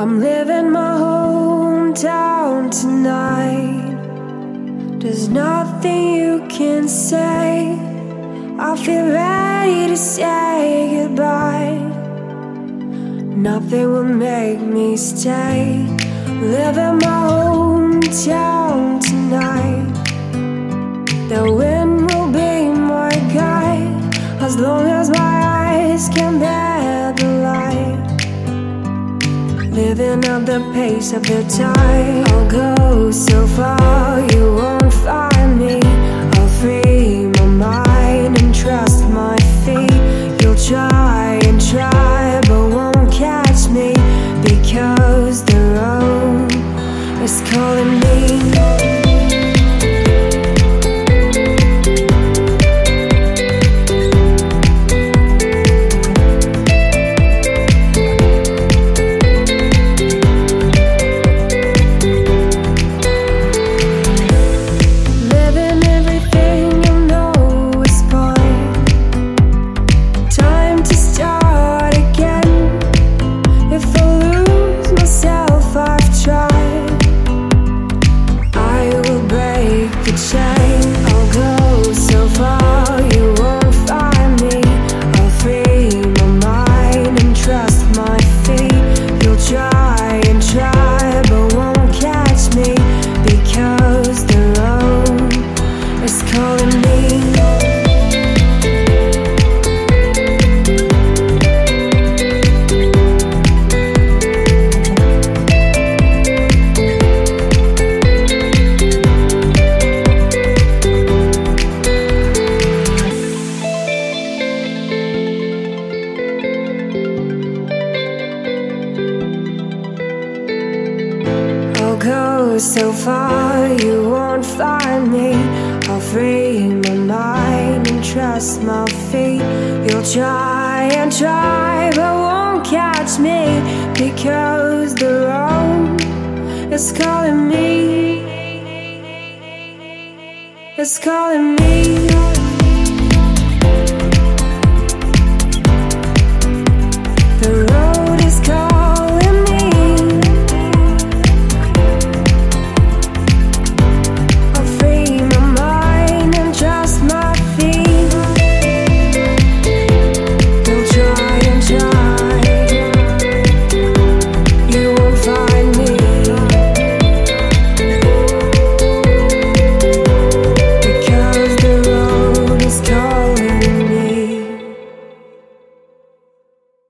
I'm living my hometown tonight. There's nothing you can say. I feel ready to say goodbye. Nothing will make me stay. Living my hometown tonight. The wind will be my guide as long as my Living at the pace of the tide. I'll go so far, you won't go so far, you won't find me. I'll free my mind and trust my feet. You'll try and try, but won't catch me because the road is calling me. It's calling me.